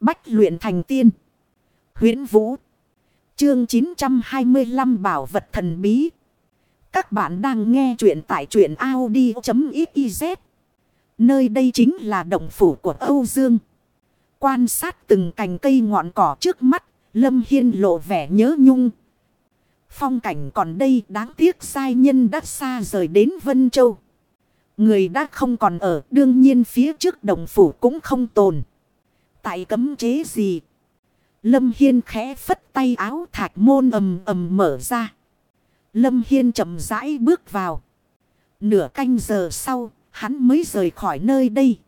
Bách luyện thành tiên. huyễn Vũ. Chương 925 Bảo vật thần bí. Các bạn đang nghe truyện tại truyện Audi.xyz. Nơi đây chính là động phủ của Âu Dương. Quan sát từng cành cây ngọn cỏ trước mắt. Lâm Hiên lộ vẻ nhớ nhung. Phong cảnh còn đây, đáng tiếc sai nhân đã xa rời đến Vân Châu. Người đã không còn ở, đương nhiên phía trước đồng phủ cũng không tồn. Tại cấm chế gì? Lâm Hiên khẽ phất tay áo thạch môn ầm ầm mở ra. Lâm Hiên chậm rãi bước vào. Nửa canh giờ sau, hắn mới rời khỏi nơi đây.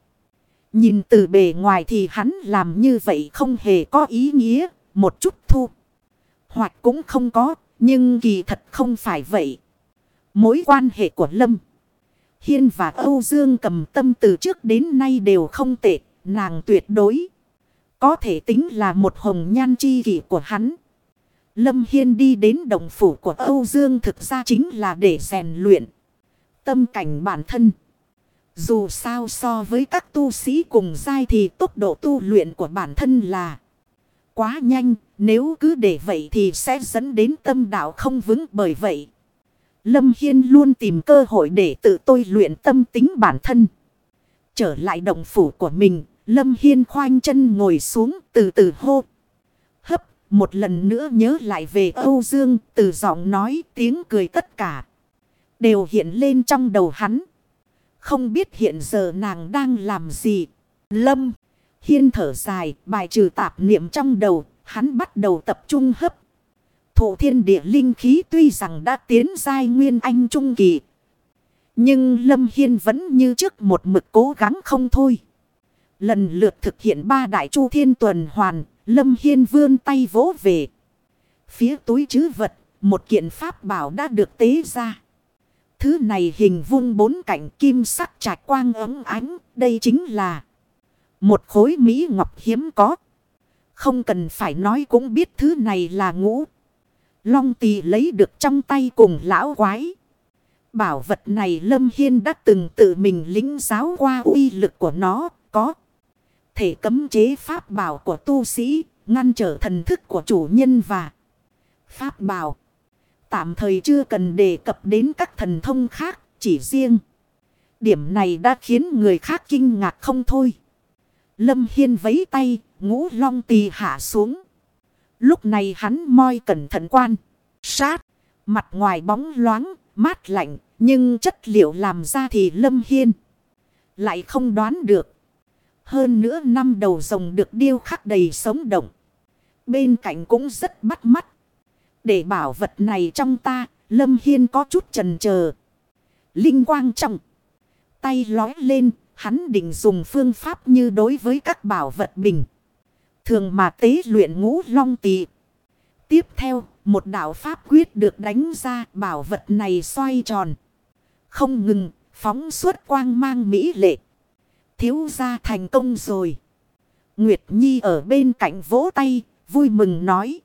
Nhìn từ bề ngoài thì hắn làm như vậy không hề có ý nghĩa, một chút thu. Hoặc cũng không có, nhưng kỳ thật không phải vậy. Mối quan hệ của Lâm Hiên và Âu Dương cầm tâm từ trước đến nay đều không tệ, nàng tuyệt đối. Có thể tính là một hồng nhan chi kỷ của hắn. Lâm Hiên đi đến đồng phủ của Âu Dương thực ra chính là để rèn luyện. Tâm cảnh bản thân. Dù sao so với các tu sĩ cùng giai thì tốc độ tu luyện của bản thân là quá nhanh. Nếu cứ để vậy thì sẽ dẫn đến tâm đạo không vững bởi vậy. Lâm Hiên luôn tìm cơ hội để tự tôi luyện tâm tính bản thân. Trở lại động phủ của mình, Lâm Hiên khoanh chân ngồi xuống từ từ hô. Hấp, một lần nữa nhớ lại về Âu Dương, từ giọng nói tiếng cười tất cả. Đều hiện lên trong đầu hắn. Không biết hiện giờ nàng đang làm gì. Lâm, Hiên thở dài, bài trừ tạp niệm trong đầu, hắn bắt đầu tập trung hấp. Thổ thiên địa linh khí tuy rằng đã tiến giai nguyên anh trung kỳ. Nhưng Lâm Hiên vẫn như trước một mực cố gắng không thôi. Lần lượt thực hiện ba đại chu thiên tuần hoàn, Lâm Hiên vươn tay vỗ về. Phía túi chứ vật, một kiện pháp bảo đã được tế ra. Thứ này hình vuông bốn cạnh kim sắc trạch quang ấm ánh, đây chính là một khối Mỹ ngọc hiếm có. Không cần phải nói cũng biết thứ này là ngũ. Long tỳ lấy được trong tay cùng lão quái. Bảo vật này Lâm Hiên đã từng tự mình lính giáo qua uy lực của nó, có thể cấm chế pháp bảo của tu sĩ, ngăn trở thần thức của chủ nhân và pháp bảo. Tạm thời chưa cần đề cập đến các thần thông khác, chỉ riêng. Điểm này đã khiến người khác kinh ngạc không thôi. Lâm Hiên vấy tay, ngũ long tỳ hạ xuống. Lúc này hắn moi cẩn thận quan. Sát. Mặt ngoài bóng loáng, mát lạnh. Nhưng chất liệu làm ra thì lâm hiên. Lại không đoán được. Hơn nữa năm đầu rồng được điêu khắc đầy sống động. Bên cạnh cũng rất bắt mắt. Để bảo vật này trong ta, Lâm Hiên có chút trần chờ Linh quang trọng. Tay lói lên, hắn định dùng phương pháp như đối với các bảo vật bình. Thường mà tế luyện ngũ long tỳ. Tiếp theo, một đạo pháp quyết được đánh ra bảo vật này xoay tròn. Không ngừng, phóng suốt quang mang mỹ lệ. Thiếu gia thành công rồi. Nguyệt Nhi ở bên cạnh vỗ tay, vui mừng nói.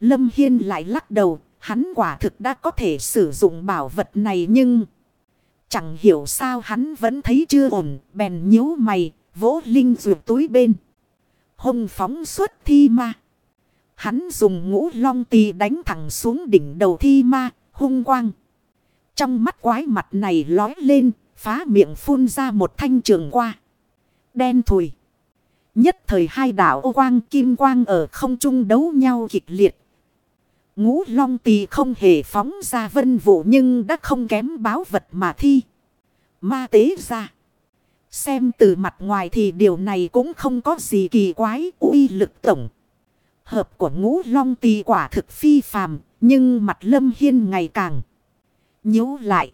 Lâm Hiên lại lắc đầu, hắn quả thực đã có thể sử dụng bảo vật này nhưng... Chẳng hiểu sao hắn vẫn thấy chưa ổn, bèn nhíu mày, vỗ linh dược túi bên hông phóng xuất thi ma. Hắn dùng ngũ long tì đánh thẳng xuống đỉnh đầu thi ma, hung quang. Trong mắt quái mặt này lói lên, phá miệng phun ra một thanh trường qua. Đen thùi. Nhất thời hai đảo ô quang kim quang ở không trung đấu nhau kịch liệt. Ngũ long tì không hề phóng ra vân vụ nhưng đã không kém báo vật mà thi. Ma tế ra. Xem từ mặt ngoài thì điều này cũng không có gì kỳ quái uy lực tổng. Hợp của ngũ long tì quả thực phi phàm, nhưng mặt lâm hiên ngày càng nhíu lại.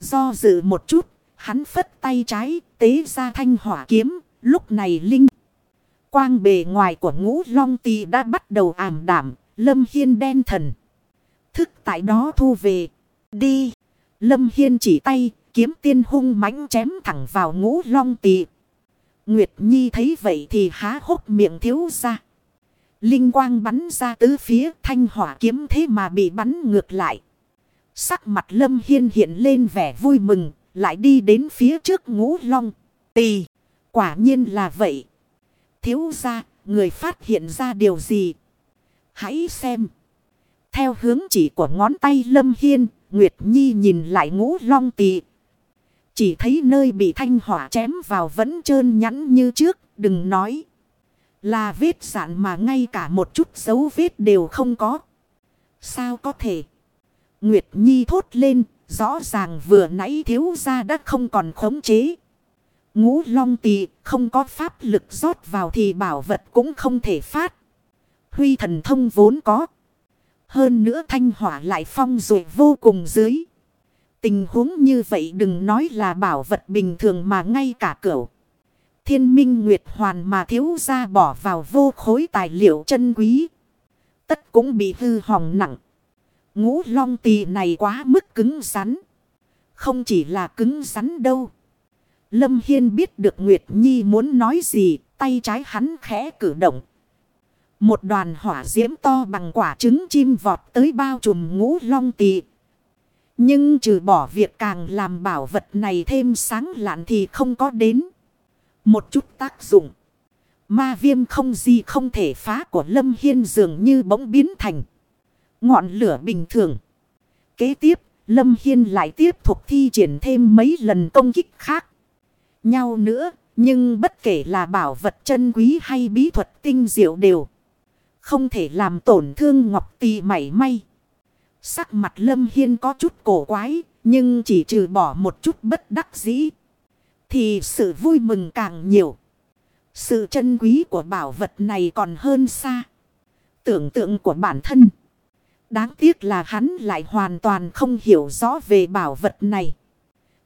Do dự một chút, hắn phất tay trái, tế ra thanh hỏa kiếm, lúc này linh. Quang bề ngoài của ngũ long tì đã bắt đầu ảm đảm, lâm hiên đen thần. Thức tại đó thu về. Đi. Lâm hiên chỉ tay, kiếm tiên hung mãnh chém thẳng vào ngũ long tỳ. Nguyệt Nhi thấy vậy thì há hốc miệng thiếu ra. Linh quang bắn ra tứ phía thanh hỏa kiếm thế mà bị bắn ngược lại. Sắc mặt lâm hiên hiện lên vẻ vui mừng, lại đi đến phía trước ngũ long. Tì. quả nhiên là vậy. Thiếu ra, người phát hiện ra điều gì. Hãy xem. Theo hướng chỉ của ngón tay Lâm Hiên, Nguyệt Nhi nhìn lại ngũ long Tì, Chỉ thấy nơi bị thanh hỏa chém vào vẫn trơn nhẵn như trước, đừng nói. Là vết sạn mà ngay cả một chút dấu vết đều không có. Sao có thể? Nguyệt Nhi thốt lên, rõ ràng vừa nãy thiếu gia đã không còn khống chế. Ngũ long tỳ không có pháp lực rót vào thì bảo vật cũng không thể phát. Huy thần thông vốn có. Hơn nữa thanh hỏa lại phong rồi vô cùng dưới. Tình huống như vậy đừng nói là bảo vật bình thường mà ngay cả cửu. Thiên minh nguyệt hoàn mà thiếu ra bỏ vào vô khối tài liệu chân quý. Tất cũng bị hư hỏng nặng. Ngũ long tỳ này quá mức cứng rắn. Không chỉ là cứng rắn đâu. Lâm Hiên biết được Nguyệt Nhi muốn nói gì, tay trái hắn khẽ cử động. Một đoàn hỏa diễm to bằng quả trứng chim vọt tới bao trùm ngũ long tỳ. Nhưng trừ bỏ việc càng làm bảo vật này thêm sáng lạn thì không có đến. Một chút tác dụng. Ma viêm không gì không thể phá của Lâm Hiên dường như bỗng biến thành. Ngọn lửa bình thường. Kế tiếp, Lâm Hiên lại tiếp tục thi triển thêm mấy lần công kích khác. Nhau nữa, nhưng bất kể là bảo vật chân quý hay bí thuật tinh diệu đều. Không thể làm tổn thương Ngọc Tì mảy may. Sắc mặt Lâm Hiên có chút cổ quái, nhưng chỉ trừ bỏ một chút bất đắc dĩ. Thì sự vui mừng càng nhiều. Sự chân quý của bảo vật này còn hơn xa. Tưởng tượng của bản thân. Đáng tiếc là hắn lại hoàn toàn không hiểu rõ về bảo vật này.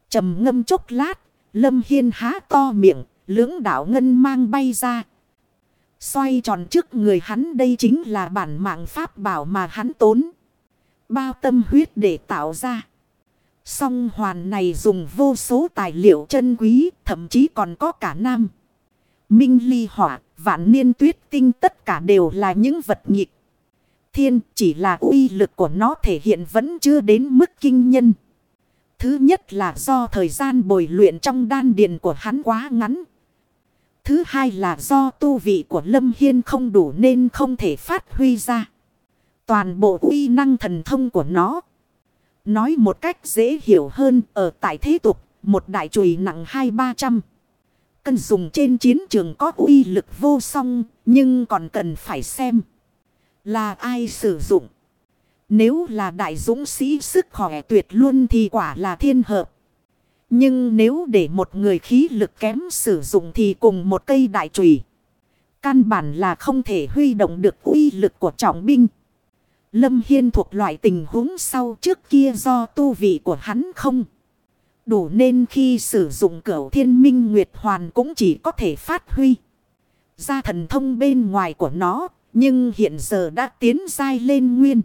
trầm ngâm chốc lát, Lâm Hiên há to miệng, lưỡng đảo ngân mang bay ra. Xoay tròn trước người hắn đây chính là bản mạng pháp bảo mà hắn tốn. Bao tâm huyết để tạo ra. Song hoàn này dùng vô số tài liệu chân quý, thậm chí còn có cả nam. Minh ly hỏa, vạn niên tuyết tinh tất cả đều là những vật nghịch. Thiên chỉ là uy lực của nó thể hiện vẫn chưa đến mức kinh nhân. Thứ nhất là do thời gian bồi luyện trong đan điền của hắn quá ngắn. Thứ hai là do tu vị của Lâm Hiên không đủ nên không thể phát huy ra. Toàn bộ uy năng thần thông của nó. Nói một cách dễ hiểu hơn ở tại thế tục, một đại chùy nặng hai ba trăm Cân dùng trên chiến trường có uy lực vô song, nhưng còn cần phải xem là ai sử dụng. Nếu là đại dũng sĩ sức khỏe tuyệt luôn thì quả là thiên hợp. Nhưng nếu để một người khí lực kém sử dụng thì cùng một cây đại trùy. Căn bản là không thể huy động được uy lực của trọng binh. Lâm Hiên thuộc loại tình huống sau trước kia do tu vị của hắn không. Đủ nên khi sử dụng cửu thiên minh nguyệt hoàn cũng chỉ có thể phát huy. Ra thần thông bên ngoài của nó. Nhưng hiện giờ đã tiến dai lên nguyên.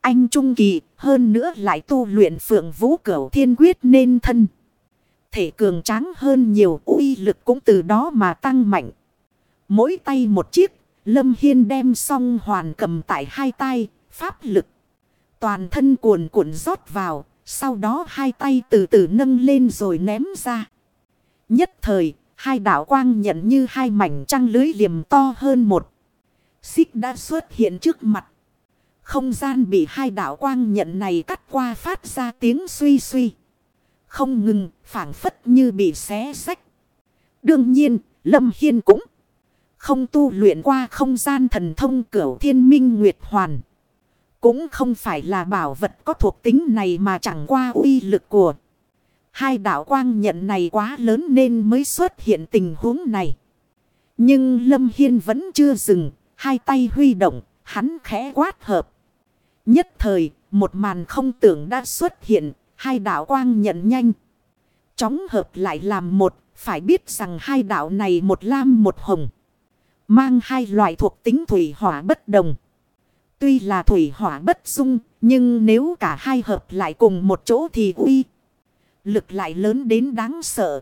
Anh Trung Kỳ hơn nữa lại tu luyện phượng vũ cửu thiên quyết nên thân. Thể cường tráng hơn nhiều uy lực cũng từ đó mà tăng mạnh. Mỗi tay một chiếc, Lâm Hiên đem song hoàn cầm tại hai tay, pháp lực. Toàn thân cuồn cuộn rót vào, sau đó hai tay từ từ nâng lên rồi ném ra. Nhất thời, hai đảo quang nhận như hai mảnh trăng lưới liềm to hơn một. Xích đã xuất hiện trước mặt. Không gian bị hai đảo quang nhận này cắt qua phát ra tiếng suy suy. Không ngừng, phản phất như bị xé sách. Đương nhiên, Lâm Hiên cũng không tu luyện qua không gian thần thông cửu thiên minh nguyệt hoàn. Cũng không phải là bảo vật có thuộc tính này mà chẳng qua uy lực của. Hai đạo quang nhận này quá lớn nên mới xuất hiện tình huống này. Nhưng Lâm Hiên vẫn chưa dừng, hai tay huy động, hắn khẽ quát hợp. Nhất thời, một màn không tưởng đã xuất hiện, hai đạo quang nhận nhanh. Chóng hợp lại làm một, phải biết rằng hai đạo này một lam một hồng. Mang hai loại thuộc tính thủy hỏa bất đồng. Tuy là thủy hỏa bất dung, nhưng nếu cả hai hợp lại cùng một chỗ thì uy. Lực lại lớn đến đáng sợ.